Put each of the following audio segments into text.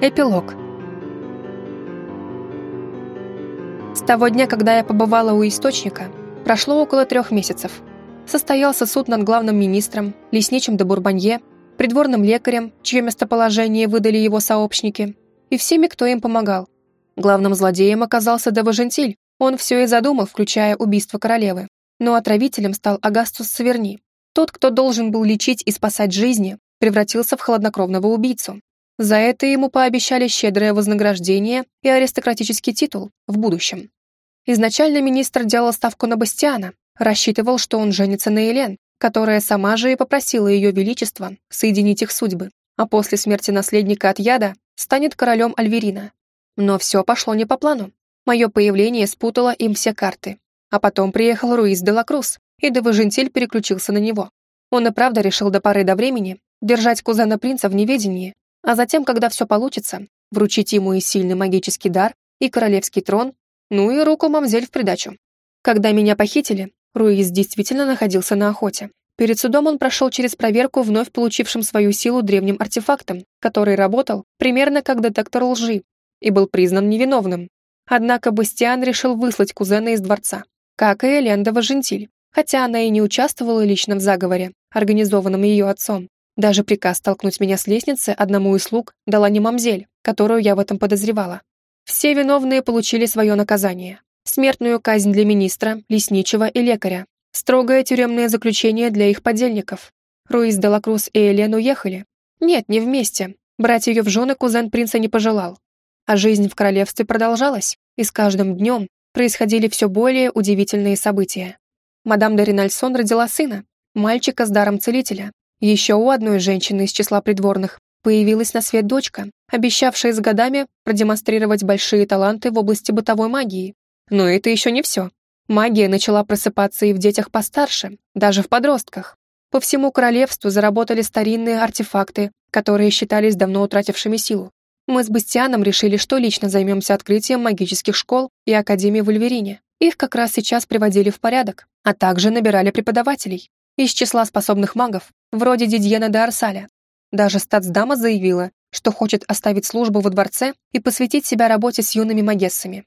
Эпилог. С того дня, когда я побывала у источника, прошло около трех месяцев. Состоялся суд над главным министром, лесничим де Бурбанье, придворным лекарем, чье местоположение выдали его сообщники, и всеми, кто им помогал. Главным злодеем оказался де Важентиль, он все и задумал, включая убийство королевы. Но отравителем стал Агастус Саверни. Тот, кто должен был лечить и спасать жизни, превратился в хладнокровного убийцу. За это ему пообещали щедрое вознаграждение и аристократический титул в будущем. Изначально министр делал ставку на Бастиана, рассчитывал, что он женится на Елен, которая сама же и попросила ее величество соединить их судьбы, а после смерти наследника от яда станет королем Альверина. Но все пошло не по плану. Мое появление спутало им все карты. А потом приехал Руис де Лакрус, и Деважентиль переключился на него. Он и правда решил до поры до времени держать кузена принца в неведении, а затем, когда все получится, вручить ему и сильный магический дар, и королевский трон, ну и руку мамзель в придачу. Когда меня похитили, Руис действительно находился на охоте. Перед судом он прошел через проверку вновь получившим свою силу древним артефактом, который работал примерно как детектор лжи, и был признан невиновным. Однако Бастиан решил выслать кузена из дворца, как и Элендова Жентиль, хотя она и не участвовала лично в заговоре, организованном ее отцом. Даже приказ столкнуть меня с лестницы одному из слуг дала не мамзель, которую я в этом подозревала. Все виновные получили свое наказание. Смертную казнь для министра, лесничего и лекаря. Строгое тюремное заключение для их подельников. Руис де Лакрус и Элен уехали. Нет, не вместе. Брать ее в жены кузен принца не пожелал. А жизнь в королевстве продолжалась, и с каждым днем происходили все более удивительные события. Мадам де Ринальсон родила сына, мальчика с даром целителя. Еще у одной женщины из числа придворных появилась на свет дочка, обещавшая с годами продемонстрировать большие таланты в области бытовой магии. Но это еще не все. Магия начала просыпаться и в детях постарше, даже в подростках. По всему королевству заработали старинные артефакты, которые считались давно утратившими силу. Мы с Бастианом решили, что лично займемся открытием магических школ и академий в Ульверине. Их как раз сейчас приводили в порядок, а также набирали преподавателей из числа способных магов, вроде Дидьена де Арсаля. Даже статсдама заявила, что хочет оставить службу во дворце и посвятить себя работе с юными магессами.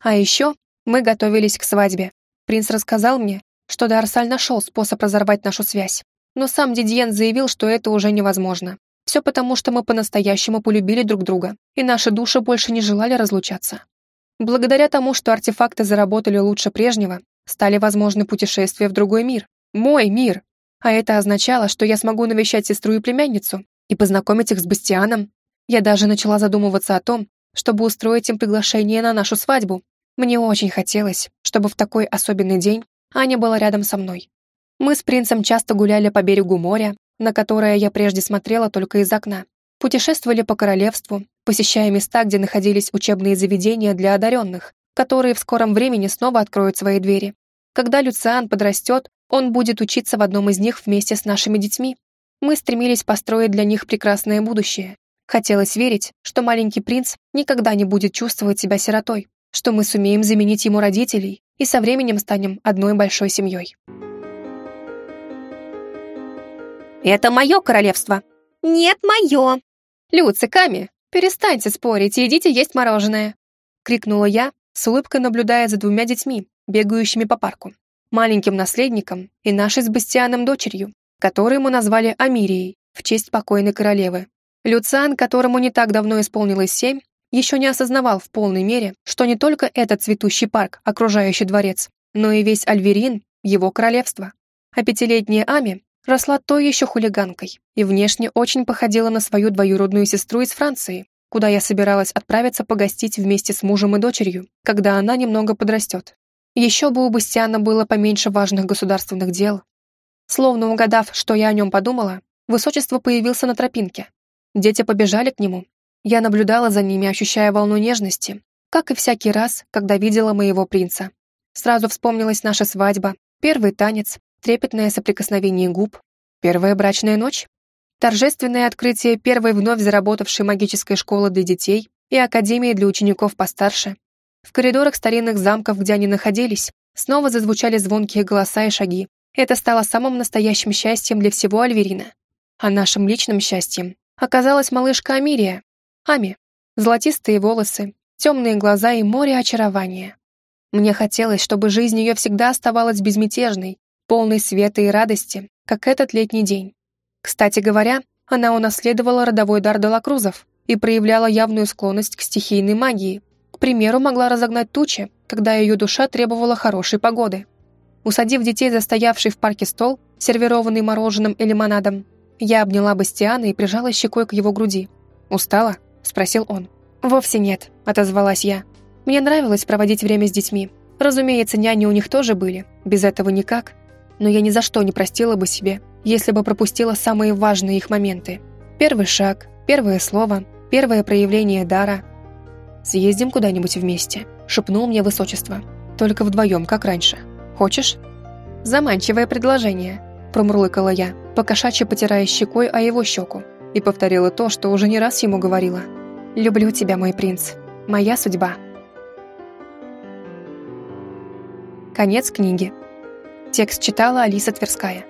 А еще мы готовились к свадьбе. Принц рассказал мне, что Дарсаль нашел способ разорвать нашу связь, но сам Дидьен заявил, что это уже невозможно. Все потому, что мы по-настоящему полюбили друг друга, и наши души больше не желали разлучаться. Благодаря тому, что артефакты заработали лучше прежнего, стали возможны путешествия в другой мир. Мой мир! А это означало, что я смогу навещать сестру и племянницу и познакомить их с Бастианом. Я даже начала задумываться о том, чтобы устроить им приглашение на нашу свадьбу. Мне очень хотелось, чтобы в такой особенный день Аня была рядом со мной. Мы с принцем часто гуляли по берегу моря, на которое я прежде смотрела только из окна. Путешествовали по королевству, посещая места, где находились учебные заведения для одаренных, которые в скором времени снова откроют свои двери. Когда Люциан подрастет, он будет учиться в одном из них вместе с нашими детьми. Мы стремились построить для них прекрасное будущее. Хотелось верить, что маленький принц никогда не будет чувствовать себя сиротой, что мы сумеем заменить ему родителей и со временем станем одной большой семьей. Это мое королевство. Нет, мое. Люци, Ками, перестаньте спорить и идите есть мороженое. Крикнула я, с улыбкой наблюдая за двумя детьми, бегающими по парку. Маленьким наследником и нашей с Бастианом дочерью, которую мы назвали Амирией в честь покойной королевы. Люциан, которому не так давно исполнилось семь, еще не осознавал в полной мере, что не только этот цветущий парк, окружающий дворец, но и весь Альверин — его королевство. А пятилетняя Ами росла той еще хулиганкой и внешне очень походила на свою двоюродную сестру из Франции, куда я собиралась отправиться погостить вместе с мужем и дочерью, когда она немного подрастет. Еще бы у Бастиана было поменьше важных государственных дел. Словно угадав, что я о нем подумала, высочество появился на тропинке. Дети побежали к нему. Я наблюдала за ними, ощущая волну нежности, как и всякий раз, когда видела моего принца. Сразу вспомнилась наша свадьба, первый танец, трепетное соприкосновение губ, первая брачная ночь, торжественное открытие первой вновь заработавшей магической школы для детей и академии для учеников постарше. В коридорах старинных замков, где они находились, снова зазвучали звонкие голоса и шаги. Это стало самым настоящим счастьем для всего Альверина. А нашим личным счастьем оказалась малышка Амирия, Ами, Золотистые волосы, темные глаза и море очарования. Мне хотелось, чтобы жизнь ее всегда оставалась безмятежной, полной света и радости, как этот летний день. Кстати говоря, она унаследовала родовой дар Делакрузов и проявляла явную склонность к стихийной магии. Примеру, могла разогнать тучи, когда ее душа требовала хорошей погоды. Усадив детей за стоявший в парке стол, сервированный мороженым и лимонадом, я обняла Бастиана и прижала щекой к его груди. «Устала?» – спросил он. «Вовсе нет», – отозвалась я. «Мне нравилось проводить время с детьми. Разумеется, няни у них тоже были, без этого никак. Но я ни за что не простила бы себе, если бы пропустила самые важные их моменты. Первый шаг, первое слово, первое проявление дара. «Съездим куда-нибудь вместе», – шепнул мне высочество. «Только вдвоем, как раньше. Хочешь?» «Заманчивое предложение», – промурлыкала я, покошачьи потирая щекой о его щеку, и повторила то, что уже не раз ему говорила. «Люблю тебя, мой принц. Моя судьба». Конец книги. Текст читала Алиса Тверская.